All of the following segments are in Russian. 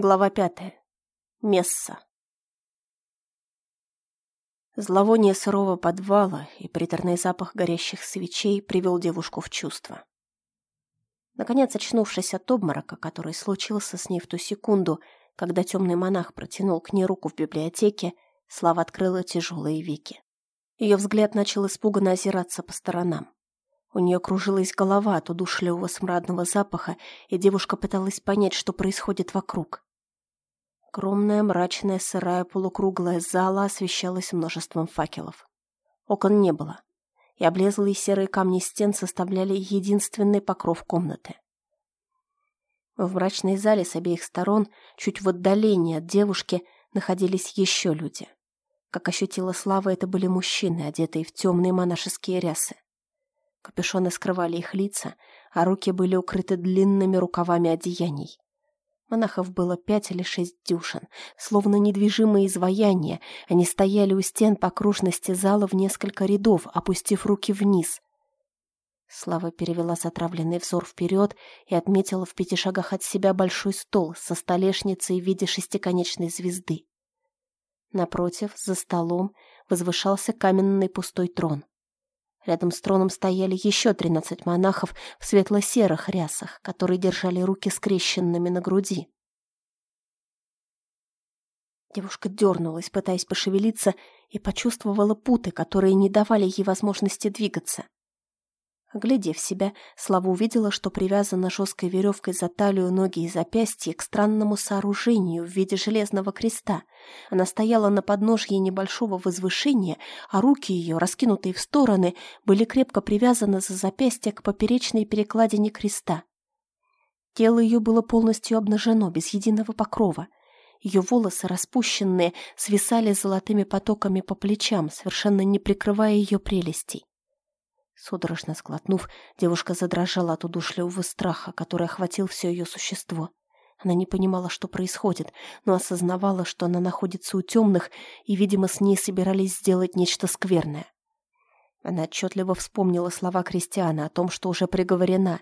Глава пятая. Месса. Зловоние сырого подвала и приторный запах горящих свечей привел девушку в чувство. Наконец, очнувшись от обморока, который случился с ней в ту секунду, когда темный монах протянул к ней руку в библиотеке, Слава открыла тяжелые веки. Ее взгляд начал испуганно озираться по сторонам. У нее кружилась голова от удушливого смрадного запаха, и девушка пыталась понять, что происходит вокруг. Огромная, мрачная, сырая, полукруглая зала освещалась множеством факелов. Окон не было, и облезлые серые камни стен составляли единственный покров комнаты. В мрачной зале с обеих сторон, чуть в отдалении от девушки, находились еще люди. Как ощутила Слава, это были мужчины, одетые в темные монашеские рясы. Капюшоны скрывали их лица, а руки были укрыты длинными рукавами одеяний. Монахов было пять или шесть дюшин. Словно недвижимые изваяния, они стояли у стен по окружности зала в несколько рядов, опустив руки вниз. Слава перевела затравленный взор вперед и отметила в пяти шагах от себя большой стол со столешницей в виде шестиконечной звезды. Напротив, за столом, возвышался каменный пустой трон. Рядом с троном стояли еще тринадцать монахов в светло-серых рясах, которые держали руки скрещенными на груди. Девушка дернулась, пытаясь пошевелиться, и почувствовала путы, которые не давали ей возможности двигаться. Оглядев себя, Слава увидела, что привязана жесткой веревкой за талию ноги и запястья к странному сооружению в виде железного креста. Она стояла на подножье небольшого возвышения, а руки ее, раскинутые в стороны, были крепко привязаны за запястье к поперечной перекладине креста. Тело ее было полностью обнажено, без единого покрова. Ее волосы, распущенные, свисали золотыми потоками по плечам, совершенно не прикрывая ее прелестей. Судорожно сглотнув, девушка задрожала от удушливого страха, который охватил все ее существо. Она не понимала, что происходит, но осознавала, что она находится у темных, и, видимо, с ней собирались сделать нечто скверное. Она отчетливо вспомнила слова Кристиана о том, что уже приговорена.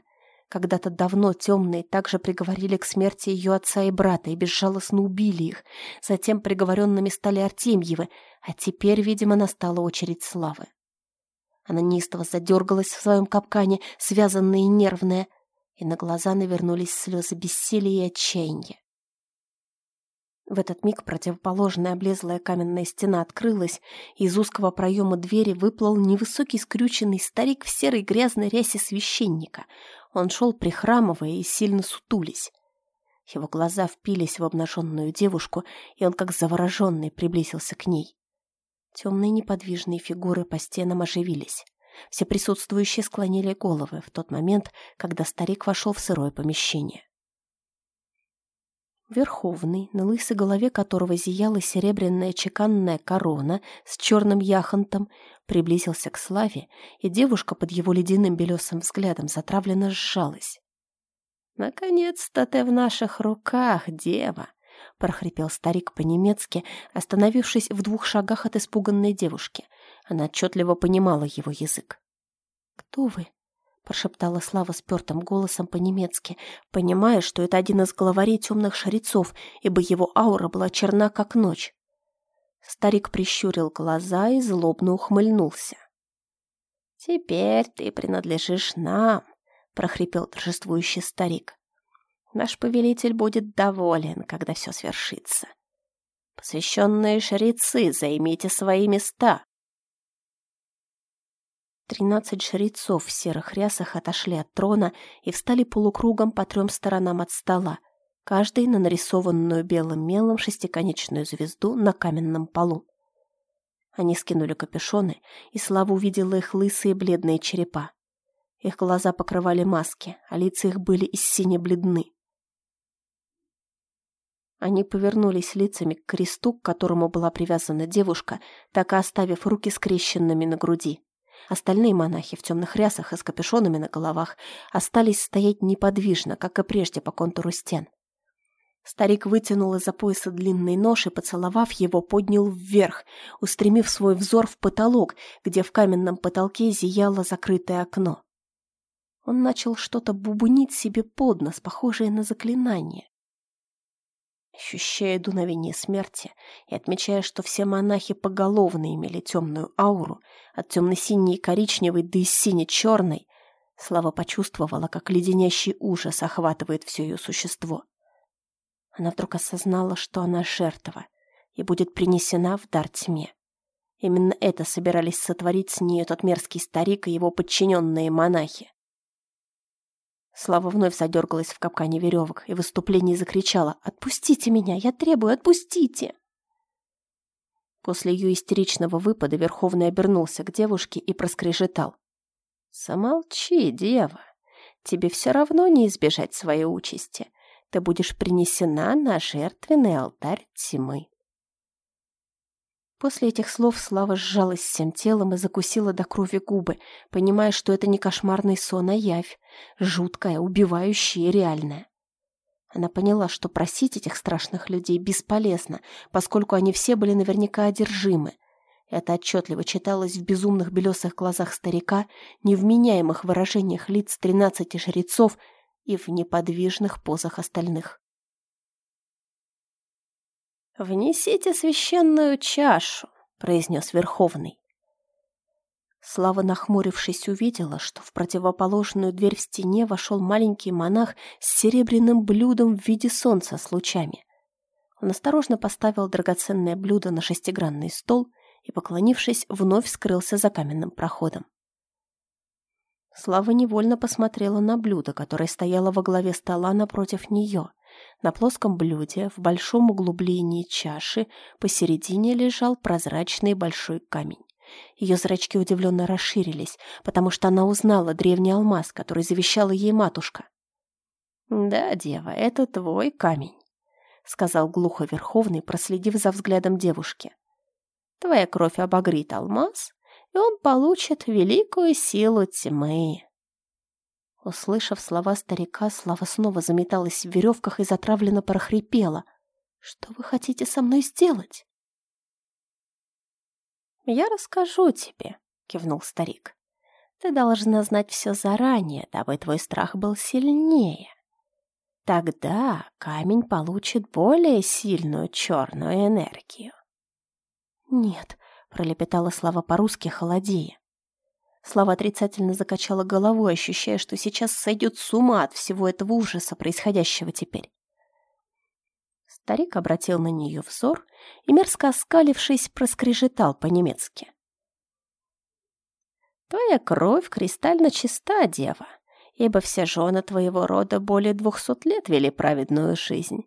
Когда-то давно темные также приговорили к смерти ее отца и брата и безжалостно убили их. Затем приговоренными стали Артемьевы, а теперь, видимо, настала очередь Славы. Она неистово задергалась в своем капкане, связанная и нервная, и на глаза навернулись слезы бессилия и отчаяния. В этот миг противоположная облезлая каменная стена открылась, и из узкого проема двери выплыл невысокий скрюченный старик в серой грязной рясе священника. Он шел прихрамывая и сильно сутулись. Его глаза впились в обнаженную девушку, и он, как завороженный, приблизился к ней. Темные неподвижные фигуры по стенам оживились. Все присутствующие склонили головы в тот момент, когда старик вошел в сырое помещение. Верховный, на лысой голове которого зияла серебряная чеканная корона с черным яхонтом, приблизился к Славе, и девушка под его ледяным белесым взглядом затравленно сжалась. «Наконец-то ты в наших руках, дева!» — прохрипел старик по-немецки, остановившись в двух шагах от испуганной девушки. Она отчетливо понимала его язык. «Кто вы?» — прошептала Слава спертым голосом по-немецки, понимая, что это один из главарей темных шарицов, ибо его аура была черна, как ночь. Старик прищурил глаза и злобно ухмыльнулся. «Теперь ты принадлежишь нам», — прохрипел торжествующий старик. Наш повелитель будет доволен, когда все свершится. Посвященные жрецы, займите свои места. Тринадцать жрецов в серых рясах отошли от трона и встали полукругом по трем сторонам от стола, каждый на нарисованную белым мелом шестиконечную звезду на каменном полу. Они скинули капюшоны, и Слава увидела их лысые бледные черепа. Их глаза покрывали маски, а лица их были из сине бледны. Они повернулись лицами к кресту, к которому была привязана девушка, так и оставив руки скрещенными на груди. Остальные монахи в темных рясах и с капюшонами на головах остались стоять неподвижно, как и прежде по контуру стен. Старик вытянул из-за пояса длинный нож и, поцеловав его, поднял вверх, устремив свой взор в потолок, где в каменном потолке зияло закрытое окно. Он начал что-то бубнить себе под нос, похожее на заклинание. Ощущая дуновение смерти и отмечая, что все монахи поголовно имели темную ауру, от темно-синей и коричневой до и сине-черной, Слава почувствовала, как леденящий ужас охватывает все ее существо. Она вдруг осознала, что она жертва и будет принесена в дар тьме. Именно это собирались сотворить с ней тот мерзкий старик и его подчиненные монахи. Слава вновь задергалась в капкане веревок и в выступлении закричала «Отпустите меня! Я требую, отпустите!» После ее истеричного выпада Верховный обернулся к девушке и проскрежетал. «Замолчи, дева. Тебе все равно не избежать своей участи. Ты будешь принесена на жертвенный алтарь тьмы». После этих слов Слава сжалась всем телом и закусила до крови губы, понимая, что это не кошмарный сон, а явь, жуткая, убивающая и реальная. Она поняла, что просить этих страшных людей бесполезно, поскольку они все были наверняка одержимы. Это отчетливо читалось в безумных белесых глазах старика, невменяемых выражениях лиц тринадцати жрецов и в неподвижных позах остальных. «Внесите священную чашу», — произнес Верховный. Слава, нахмурившись, увидела, что в противоположную дверь в стене вошел маленький монах с серебряным блюдом в виде солнца с лучами. Он осторожно поставил драгоценное блюдо на шестигранный стол и, поклонившись, вновь скрылся за каменным проходом. Слава невольно посмотрела на блюдо, которое стояло во главе стола напротив нее. На плоском блюде, в большом углублении чаши, посередине лежал прозрачный большой камень. Ее зрачки удивленно расширились, потому что она узнала древний алмаз, который завещала ей матушка. «Да, дева, это твой камень», — сказал глухо Верховный, проследив за взглядом девушки. «Твоя кровь обогрит алмаз, и он получит великую силу тьмы». Услышав слова старика, Слава снова заметалась в веревках и затравленно прохрипела. «Что вы хотите со мной сделать?» «Я расскажу тебе», — кивнул старик. «Ты должна знать все заранее, дабы твой страх был сильнее. Тогда камень получит более сильную черную энергию». «Нет», — пролепетала Слава по-русски, холодея. Слава отрицательно закачала головой, ощущая, что сейчас сойдет с ума от всего этого ужаса, происходящего теперь. Старик обратил на нее взор и, мерзко оскалившись, проскрежетал по-немецки. «Твоя кровь кристально чиста, дева, ибо все жены твоего рода более двухсот лет вели праведную жизнь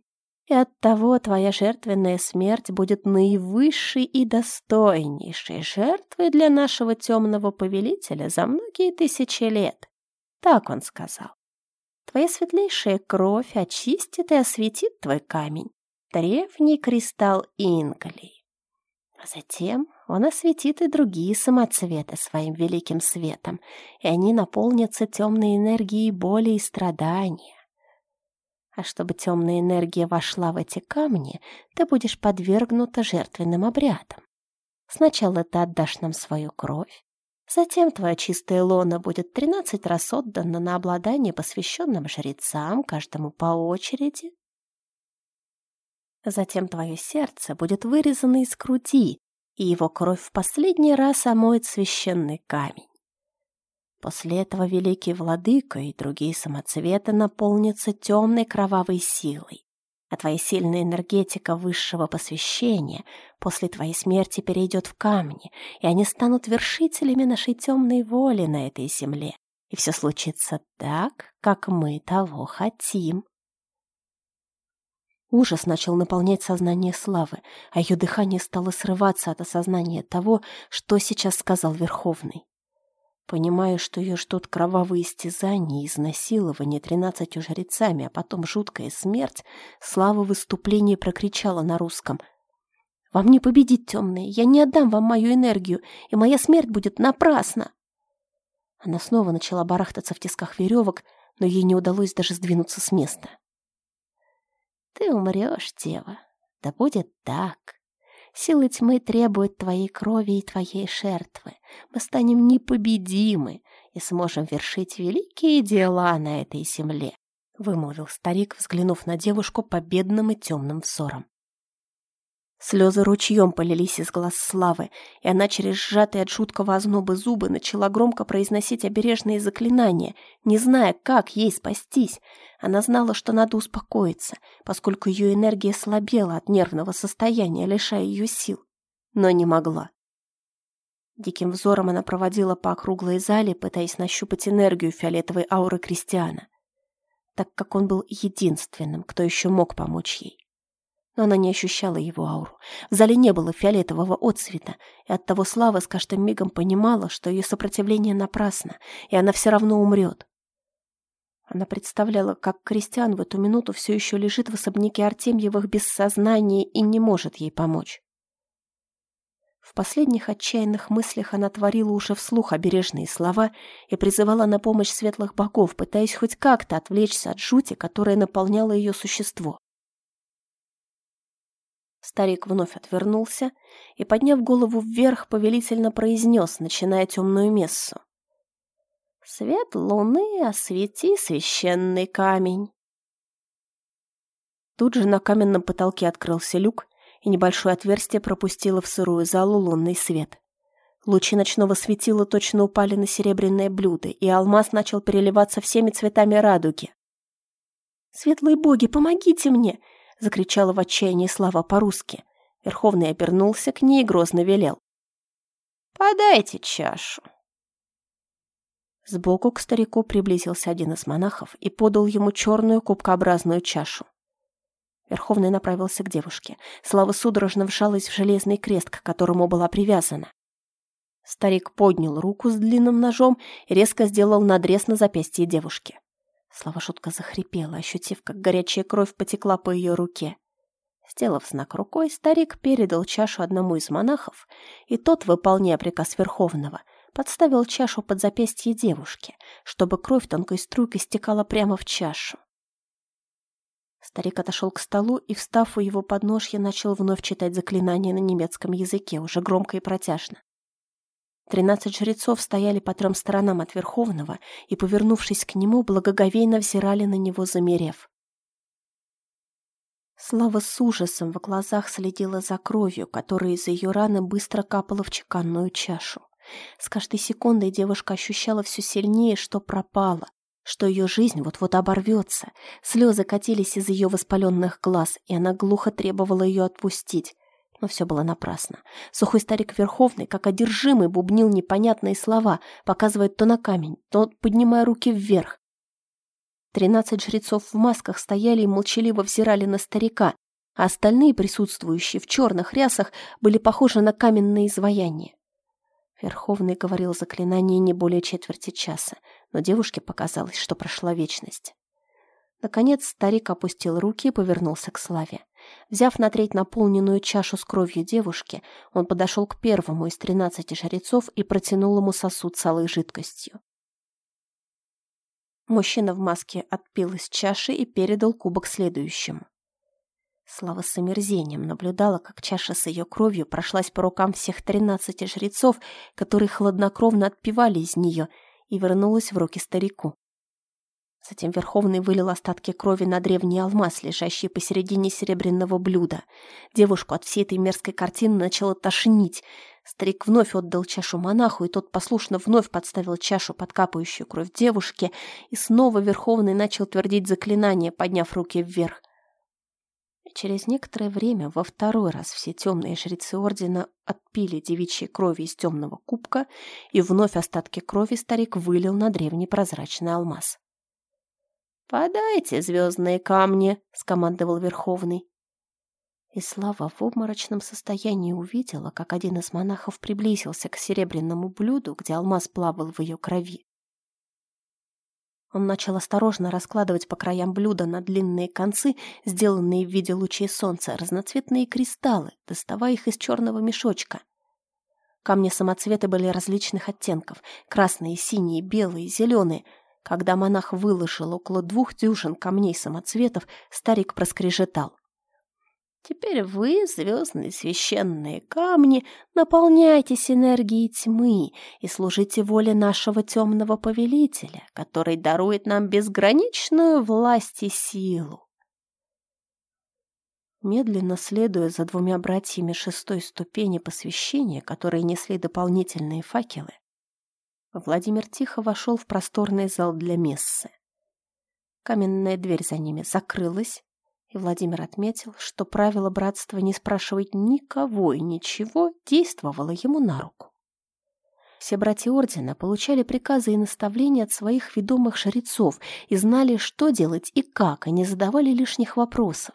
и оттого твоя жертвенная смерть будет наивысшей и достойнейшей жертвой для нашего темного повелителя за многие тысячи лет. Так он сказал. Твоя светлейшая кровь очистит и осветит твой камень, древний кристалл Инкалей. А затем он осветит и другие самоцветы своим великим светом, и они наполнятся темной энергией боли и страдания. А чтобы темная энергия вошла в эти камни, ты будешь подвергнута жертвенным обрядам. Сначала ты отдашь нам свою кровь, затем твоя чистая лона будет тринадцать раз отдана на обладание посвященным жрецам, каждому по очереди. Затем твое сердце будет вырезано из груди, и его кровь в последний раз омоет священный камень. После этого великий владыка и другие самоцветы наполнятся темной кровавой силой, а твоя сильная энергетика высшего посвящения после твоей смерти перейдет в камни, и они станут вершителями нашей темной воли на этой земле. И все случится так, как мы того хотим. Ужас начал наполнять сознание Славы, а ее дыхание стало срываться от осознания того, что сейчас сказал Верховный. Понимая, что ее ждут кровавые истязания и изнасилование тринадцатью жрецами, а потом жуткая смерть, Слава в выступлении прокричала на русском. «Вам не победить, темные! Я не отдам вам мою энергию, и моя смерть будет напрасна!» Она снова начала барахтаться в тисках веревок, но ей не удалось даже сдвинуться с места. «Ты умрешь, дева. Да будет так!» Силы тьмы требуют твоей крови и твоей жертвы. Мы станем непобедимы и сможем вершить великие дела на этой земле. вымолвил старик, взглянув на девушку победным и темным взором. Слезы ручьем полились из глаз Славы, и она через сжатые от жуткого озноба зубы начала громко произносить обережные заклинания, не зная, как ей спастись. Она знала, что надо успокоиться, поскольку ее энергия слабела от нервного состояния, лишая ее сил, но не могла. Диким взором она проводила по округлой зале, пытаясь нащупать энергию фиолетовой ауры Кристиана, так как он был единственным, кто еще мог помочь ей но она не ощущала его ауру. В зале не было фиолетового отцвета, и оттого Слава с каждым мигом понимала, что ее сопротивление напрасно, и она все равно умрет. Она представляла, как Кристиан в эту минуту все еще лежит в особняке Артемьевых без сознания и не может ей помочь. В последних отчаянных мыслях она творила уже вслух обережные слова и призывала на помощь светлых богов, пытаясь хоть как-то отвлечься от жути, которая наполняла ее существо. Старик вновь отвернулся и, подняв голову вверх, повелительно произнес, начиная темную мессу. «Свет луны, освети священный камень». Тут же на каменном потолке открылся люк, и небольшое отверстие пропустило в сырую залу лунный свет. Лучи ночного светила точно упали на серебряное блюдо, и алмаз начал переливаться всеми цветами радуги. «Светлые боги, помогите мне!» — закричала в отчаянии Слава по-русски. Верховный обернулся к ней и грозно велел. «Подайте чашу». Сбоку к старику приблизился один из монахов и подал ему черную кубкообразную чашу. Верховный направился к девушке. Слава судорожно вжалась в железный крест, к которому была привязана. Старик поднял руку с длинным ножом и резко сделал надрез на запястье девушки. Слава шутка захрипела, ощутив, как горячая кровь потекла по ее руке. Сделав знак рукой, старик передал чашу одному из монахов, и тот, выполняя приказ Верховного, подставил чашу под запястье девушки, чтобы кровь тонкой струйкой стекала прямо в чашу. Старик отошел к столу и, встав у его подножья, начал вновь читать заклинания на немецком языке, уже громко и протяжно. Тринадцать жрецов стояли по трем сторонам от Верховного и, повернувшись к нему, благоговейно взирали на него, замерев. Слава с ужасом в глазах следила за кровью, которая из ее раны быстро капала в чеканную чашу. С каждой секундой девушка ощущала все сильнее, что пропала, что ее жизнь вот-вот оборвется. Слезы катились из ее воспаленных глаз, и она глухо требовала ее отпустить, но все было напрасно. Сухой старик Верховный, как одержимый, бубнил непонятные слова, показывая то на камень, то поднимая руки вверх. Тринадцать жрецов в масках стояли и молчаливо взирали на старика, а остальные присутствующие в черных рясах были похожи на каменные изваяния. Верховный говорил заклинание не более четверти часа, но девушке показалось, что прошла вечность. Наконец старик опустил руки и повернулся к Славе. Взяв на треть наполненную чашу с кровью девушки, он подошел к первому из тринадцати жрецов и протянул ему сосуд с алой жидкостью. Мужчина в маске отпил из чаши и передал кубок следующему. Слава с омерзением наблюдала, как чаша с ее кровью прошлась по рукам всех тринадцати жрецов, которые хладнокровно отпивали из нее, и вернулась в руки старику. Затем Верховный вылил остатки крови на древний алмаз, лежащий посередине серебряного блюда. Девушку от всей этой мерзкой картины начало тошнить. Старик вновь отдал чашу монаху, и тот послушно вновь подставил чашу под капающую кровь девушки, и снова Верховный начал твердить заклинание, подняв руки вверх. И через некоторое время во второй раз все темные жрецы ордена отпили девичьей крови из темного кубка, и вновь остатки крови старик вылил на древний прозрачный алмаз. «Подайте звездные камни!» — скомандовал Верховный. И Слава в обморочном состоянии увидела, как один из монахов приблизился к серебряному блюду, где алмаз плавал в ее крови. Он начал осторожно раскладывать по краям блюда на длинные концы, сделанные в виде лучей солнца, разноцветные кристаллы, доставая их из черного мешочка. Камни-самоцветы были различных оттенков — красные, синие, белые, зеленые — когда монах выложил около двух дюжин камней самоцветов, старик проскрежетал. Теперь вы, звездные священные камни, наполняйтесь энергией тьмы и служите воле нашего темного повелителя, который дарует нам безграничную власть и силу. Медленно следуя за двумя братьями шестой ступени посвящения, которые несли дополнительные факелы, Владимир тихо вошел в просторный зал для мессы. Каменная дверь за ними закрылась, и Владимир отметил, что правило братства не спрашивать никого и ничего действовало ему на руку. Все братья Ордена получали приказы и наставления от своих ведомых жрецов и знали, что делать и как, и не задавали лишних вопросов.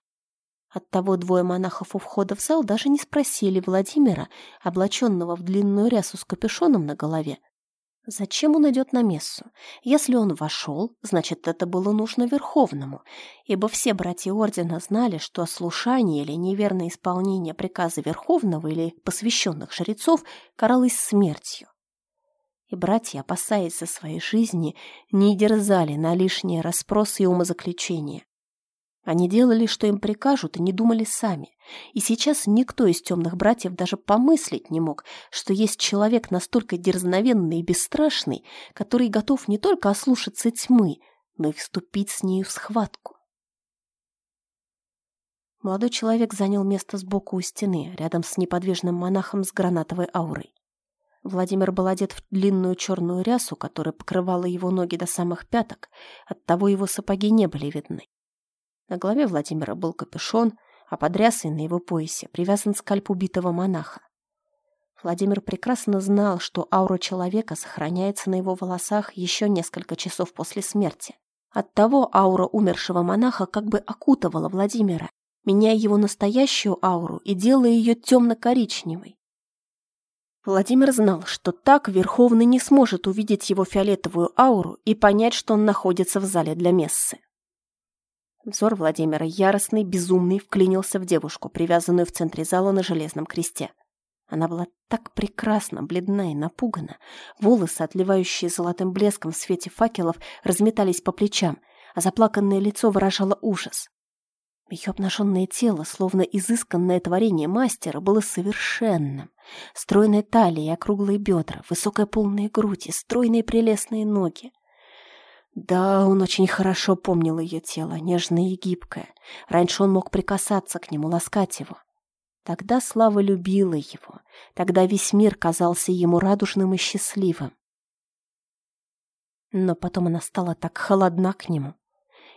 Оттого двое монахов у входа в зал даже не спросили Владимира, облаченного в длинную рясу с капюшоном на голове, Зачем он идет на мессу? Если он вошел, значит, это было нужно Верховному, ибо все братья Ордена знали, что ослушание или неверное исполнение приказа Верховного или посвященных жрецов каралось смертью. И братья, опасаясь за свои жизни, не дерзали на лишние расспросы и умозаключения. Они делали, что им прикажут, и не думали сами. И сейчас никто из темных братьев даже помыслить не мог, что есть человек настолько дерзновенный и бесстрашный, который готов не только ослушаться тьмы, но и вступить с нею в схватку. Молодой человек занял место сбоку у стены, рядом с неподвижным монахом с гранатовой аурой. Владимир был одет в длинную черную рясу, которая покрывала его ноги до самых пяток, оттого его сапоги не были видны. На голове Владимира был капюшон, а под рясой на его поясе привязан скальп убитого монаха. Владимир прекрасно знал, что аура человека сохраняется на его волосах еще несколько часов после смерти. Оттого аура умершего монаха как бы окутывала Владимира, меняя его настоящую ауру и делая ее темно-коричневой. Владимир знал, что так Верховный не сможет увидеть его фиолетовую ауру и понять, что он находится в зале для мессы. Взор Владимира, яростный, безумный, вклинился в девушку, привязанную в центре зала на железном кресте. Она была так прекрасна, бледна и напугана. Волосы, отливающие золотым блеском в свете факелов, разметались по плечам, а заплаканное лицо выражало ужас. Ее обнаженное тело, словно изысканное творение мастера, было совершенным. Стройная талия и округлые бедра, высокая полная грудь и стройные прелестные ноги. Да, он очень хорошо помнил ее тело, нежное и гибкое. Раньше он мог прикасаться к нему, ласкать его. Тогда Слава любила его. Тогда весь мир казался ему радужным и счастливым. Но потом она стала так холодна к нему.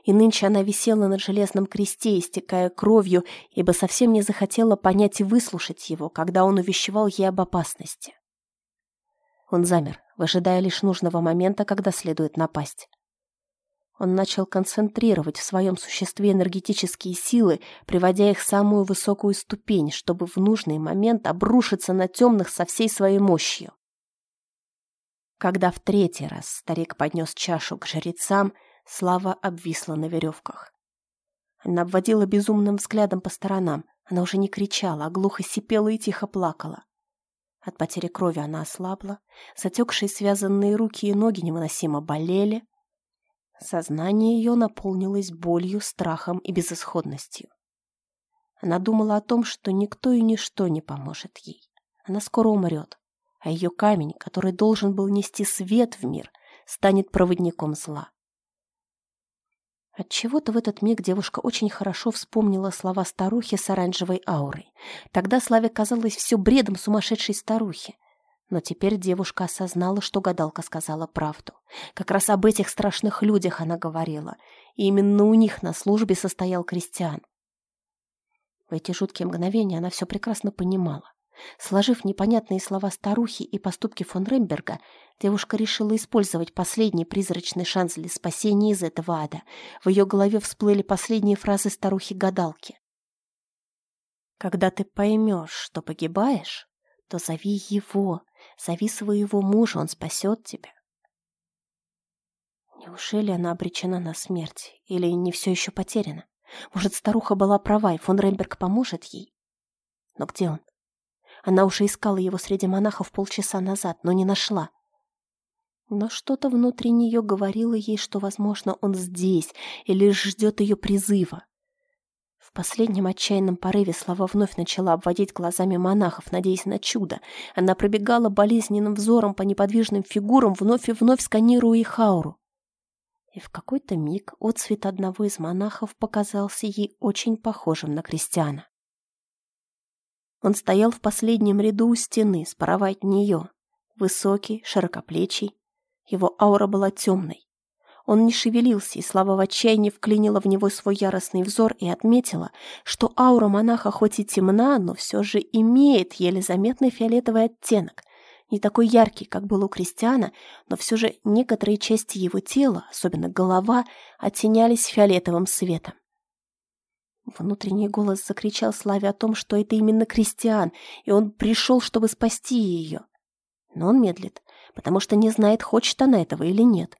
И нынче она висела на железном кресте, истекая кровью, ибо совсем не захотела понять и выслушать его, когда он увещевал ей об опасности. Он замер, выжидая лишь нужного момента, когда следует напасть. Он начал концентрировать в своем существе энергетические силы, приводя их в самую высокую ступень, чтобы в нужный момент обрушиться на темных со всей своей мощью. Когда в третий раз старик поднес чашу к жрецам, Слава обвисла на веревках. Она обводила безумным взглядом по сторонам. Она уже не кричала, а глухо сипела и тихо плакала. От потери крови она ослабла, затекшие связанные руки и ноги невыносимо болели, Сознание ее наполнилось болью, страхом и безысходностью. Она думала о том, что никто и ничто не поможет ей. Она скоро умрет, а ее камень, который должен был нести свет в мир, станет проводником зла. Отчего-то в этот миг девушка очень хорошо вспомнила слова старухи с оранжевой аурой. Тогда Славе казалось все бредом сумасшедшей старухи. Но теперь девушка осознала, что гадалка сказала правду. Как раз об этих страшных людях она говорила. И именно у них на службе состоял крестьян. В эти жуткие мгновения она все прекрасно понимала. Сложив непонятные слова старухи и поступки фон Ремберга, девушка решила использовать последний призрачный шанс для спасения из этого ада. В ее голове всплыли последние фразы старухи-гадалки. «Когда ты поймешь, что погибаешь, то зови его, Зови своего мужа, он спасет тебя. Неужели она обречена на смерть? Или не все еще потеряно? Может, старуха была права, и фон Ремберг поможет ей? Но где он? Она уже искала его среди монахов полчаса назад, но не нашла. Но что-то внутри нее говорило ей, что, возможно, он здесь и лишь ждет ее призыва. Последнем отчаянном порыве Слава вновь начала обводить глазами монахов, надеясь на чудо. Она пробегала болезненным взором по неподвижным фигурам, вновь и вновь сканируя их ауру. И в какой-то миг отцвет одного из монахов показался ей очень похожим на крестьяна. Он стоял в последнем ряду у стены, справа от нее. Высокий, широкоплечий. Его аура была темной. Он не шевелился, и Слава в отчаянии вклинила в него свой яростный взор и отметила, что аура монаха хоть и темна, но все же имеет еле заметный фиолетовый оттенок. Не такой яркий, как был у Кристиана, но все же некоторые части его тела, особенно голова, оттенялись фиолетовым светом. Внутренний голос закричал Славе о том, что это именно Кристиан, и он пришел, чтобы спасти ее. Но он медлит, потому что не знает, хочет она этого или нет.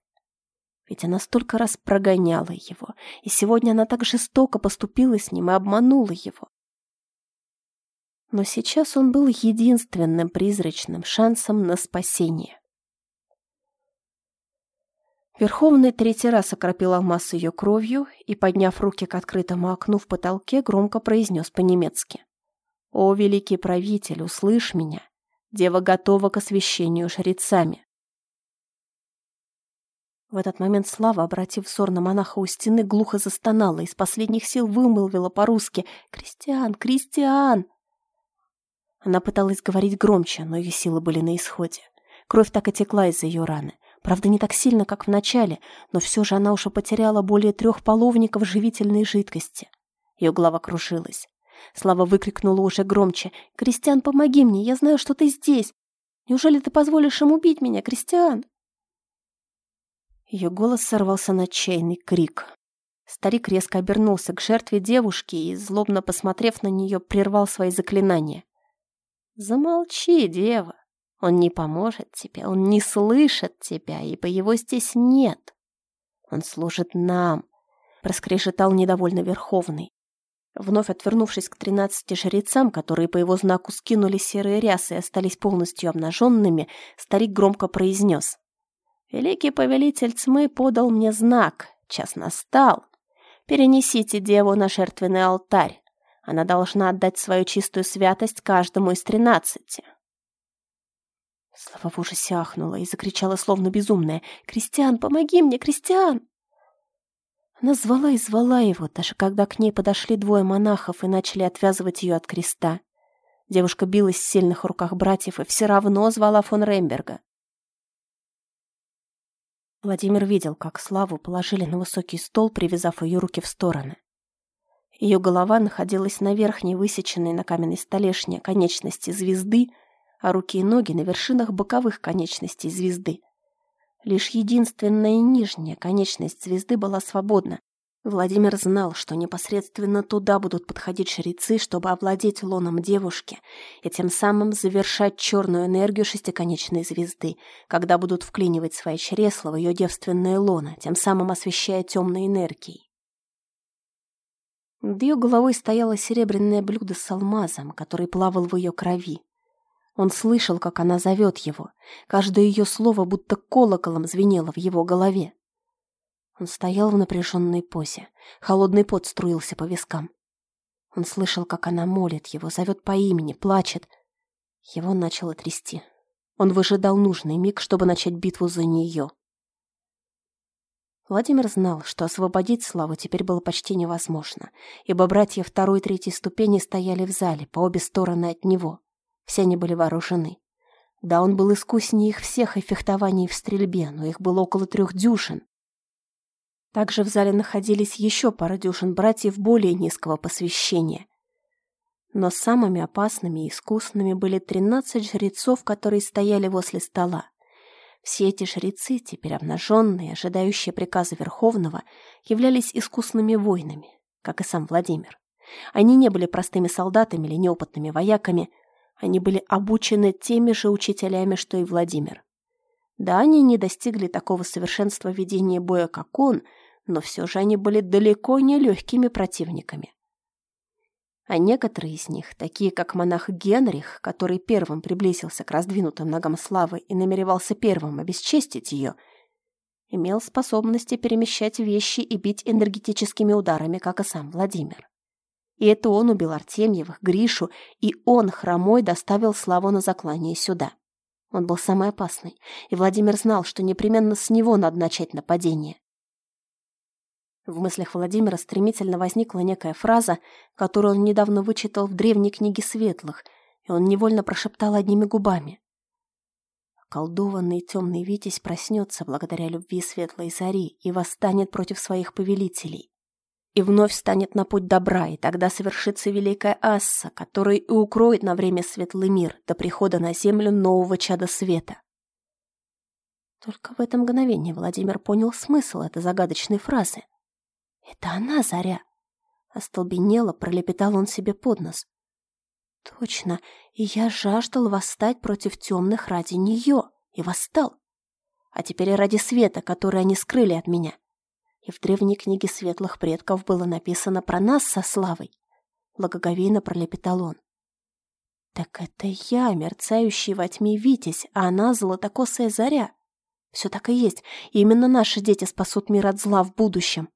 Ведь она столько раз прогоняла его, и сегодня она так жестоко поступила с ним и обманула его. Но сейчас он был единственным призрачным шансом на спасение. Верховный третий раз окропил алмаз ее кровью и, подняв руки к открытому окну в потолке, громко произнес по-немецки. «О, великий правитель, услышь меня! Дева готова к освящению жрецами!» В этот момент Слава, обратив взор на монаха у стены, глухо застонала и из последних сил вымолвила по-русски «Кристиан! Кристиан!». Она пыталась говорить громче, но ее силы были на исходе. Кровь так и текла из-за ее раны. Правда, не так сильно, как в начале, но все же она уже потеряла более трех половников живительной жидкости. Ее голова кружилась. Слава выкрикнула уже громче. «Кристиан, помоги мне! Я знаю, что ты здесь! Неужели ты позволишь им убить меня, Кристиан?» Ее голос сорвался на отчаянный крик. Старик резко обернулся к жертве девушки и, злобно посмотрев на нее, прервал свои заклинания. «Замолчи, дева. Он не поможет тебе, он не слышит тебя, ибо его здесь нет. Он служит нам», — проскрежетал недовольно Верховный. Вновь отвернувшись к тринадцати жрецам, которые по его знаку скинули серые рясы и остались полностью обнаженными, старик громко произнес. Великий повелитель тьмы подал мне знак. Час настал. Перенесите деву на жертвенный алтарь. Она должна отдать свою чистую святость каждому из тринадцати. Слава в ужасе ахнула и закричала, словно безумная. «Кристиан, помоги мне, Кристиан!» Она звала и звала его, даже когда к ней подошли двое монахов и начали отвязывать ее от креста. Девушка билась в сильных руках братьев и все равно звала фон Ремберга. Владимир видел, как Славу положили на высокий стол, привязав ее руки в стороны. Ее голова находилась на верхней, высеченной на каменной столешне конечности звезды, а руки и ноги на вершинах боковых конечностей звезды. Лишь единственная нижняя конечность звезды была свободна, Владимир знал, что непосредственно туда будут подходить жрецы, чтобы овладеть лоном девушки и тем самым завершать черную энергию шестиконечной звезды, когда будут вклинивать свои чресла в ее девственное лоно, тем самым освещая темной энергией. Над ее головой стояло серебряное блюдо с алмазом, который плавал в ее крови. Он слышал, как она зовет его. Каждое ее слово будто колоколом звенело в его голове. Он стоял в напряженной позе. Холодный пот струился по вискам. Он слышал, как она молит его, зовет по имени, плачет. Его начало трясти. Он выжидал нужный миг, чтобы начать битву за нее. Владимир знал, что освободить Славу теперь было почти невозможно, ибо братья второй и третьей ступени стояли в зале, по обе стороны от него. Все они были вооружены. Да, он был искуснее их всех и в фехтовании, и в стрельбе, но их было около трех дюжин. Также в зале находились еще пара дюжин братьев более низкого посвящения. Но самыми опасными и искусными были тринадцать жрецов, которые стояли возле стола. Все эти жрецы, теперь обнаженные, ожидающие приказа Верховного, являлись искусными воинами, как и сам Владимир. Они не были простыми солдатами или неопытными вояками, они были обучены теми же учителями, что и Владимир. Да, они не достигли такого совершенства ведения боя, как он, но все же они были далеко не легкими противниками. А некоторые из них, такие как монах Генрих, который первым приблизился к раздвинутым ногам славы и намеревался первым обесчестить ее, имел способности перемещать вещи и бить энергетическими ударами, как и сам Владимир. И это он убил Артемьевых, Гришу, и он, хромой, доставил Славу на заклание сюда. Он был самый опасный, и Владимир знал, что непременно с него надо начать нападение. В мыслях Владимира стремительно возникла некая фраза, которую он недавно вычитал в древней книге Светлых, и он невольно прошептал одними губами. Колдованный темный Витязь проснется благодаря любви светлой зари и восстанет против своих повелителей и вновь станет на путь добра, и тогда совершится великая асса, который и укроет на время светлый мир до прихода на землю нового чада света. Только в это мгновение Владимир понял смысл этой загадочной фразы. «Это она, Заря!» Остолбенело, пролепетал он себе под нос. «Точно, и я жаждал восстать против темных ради нее, и восстал. А теперь и ради света, который они скрыли от меня и в древней книге светлых предков было написано про нас со Славой. Благоговейно пролепетал он. Так это я, мерцающий во тьме Витязь, а она золотокосая заря. Все так и есть. И именно наши дети спасут мир от зла в будущем.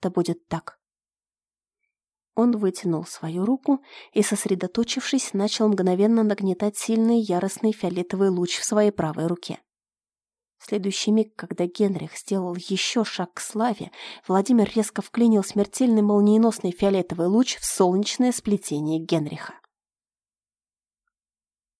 Да будет так. Он вытянул свою руку и, сосредоточившись, начал мгновенно нагнетать сильный яростный фиолетовый луч в своей правой руке. В следующий миг, когда Генрих сделал еще шаг к славе, Владимир резко вклинил смертельный молниеносный фиолетовый луч в солнечное сплетение Генриха.